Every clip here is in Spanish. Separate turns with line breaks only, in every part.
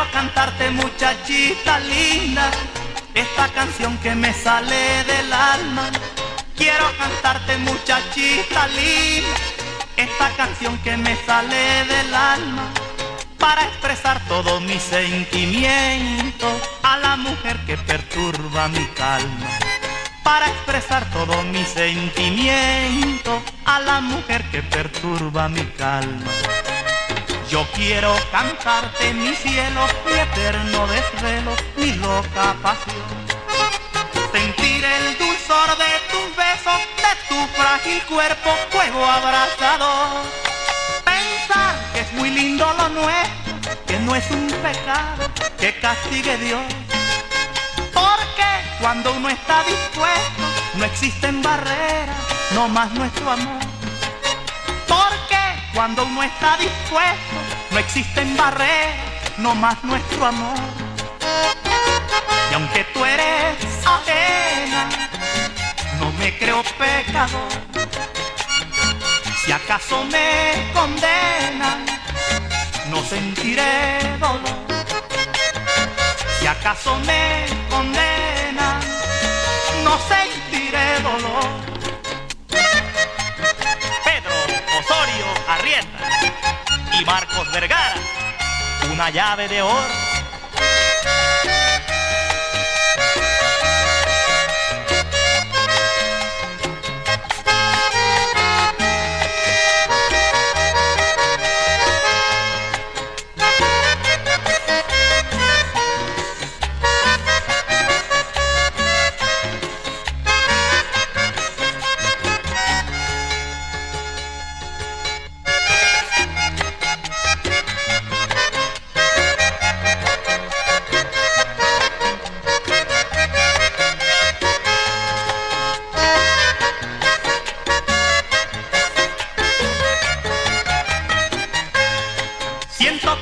Quiero cantarte muchachita linda, esta canción que me sale del alma. Quiero cantarte muchachita linda, esta canción que me sale del alma. Para expresar todo mi sentimiento a la mujer que perturba mi calma. Para expresar todo mi sentimiento a la mujer que perturba mi calma. Yo quiero cantarte mi cielo, mi eterno desvelo, mi loca pasión. Sentir el dulzor de tus besos, de tu frágil cuerpo, fuego abrazador. Pensar que es muy lindo lo nuestro, que no es un pecado que castigue Dios. Porque cuando uno está dispuesto, no existen barreras, no más nuestro amor. Cuando uno está dispuesto, no existen barreras, no más nuestro amor. Y aunque tú eres ajena, no me creo pecador. Si acaso me condenan, no sentiré dolor. Si acaso me condenan, no sentiré dolor.
Y Marcos Vergara, una llave de oro.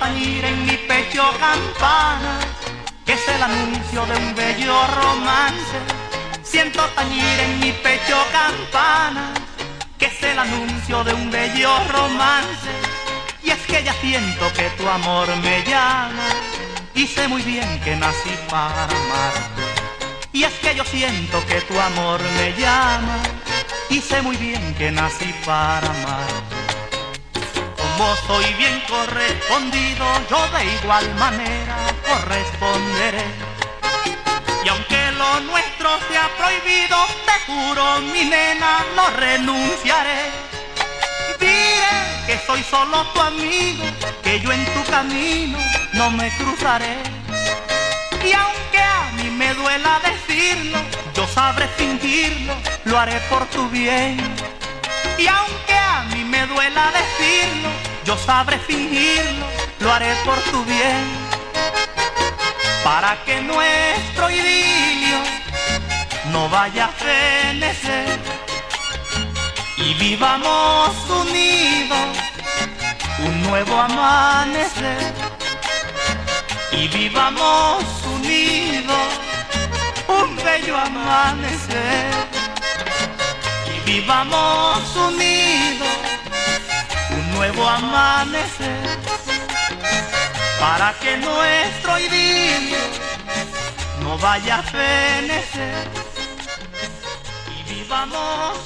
Tañir en mi pecho campana, que es el anuncio de un bello romance. Siento tañir en mi pecho campana, que es el anuncio de un bello romance. Y es que ya siento que tu amor me llama, y sé muy bien que nací para amarte. Y es que yo siento que tu amor me llama, y sé muy bien que nací para amarte. Como soy bien correspondido, yo de igual manera corresponderé. Y aunque lo nuestro sea prohibido, te juro, mi nena, no renunciaré. Diré que soy solo tu amigo, que yo en tu camino no me cruzaré. Y aunque a mí me duela decirlo, yo sabré fingirlo, lo haré por tu bien. Y aunque a mí me duela decirlo, yo sabré fingirlo, lo haré por tu bien. Para que nuestro idilio no vaya a fenecer y vivamos unidos un nuevo amanecer. Y vivamos unidos un bello amanecer y vivamos unidos un nuevo amanecer para que nuestro idilio no vaya a fenecer. Y vivamos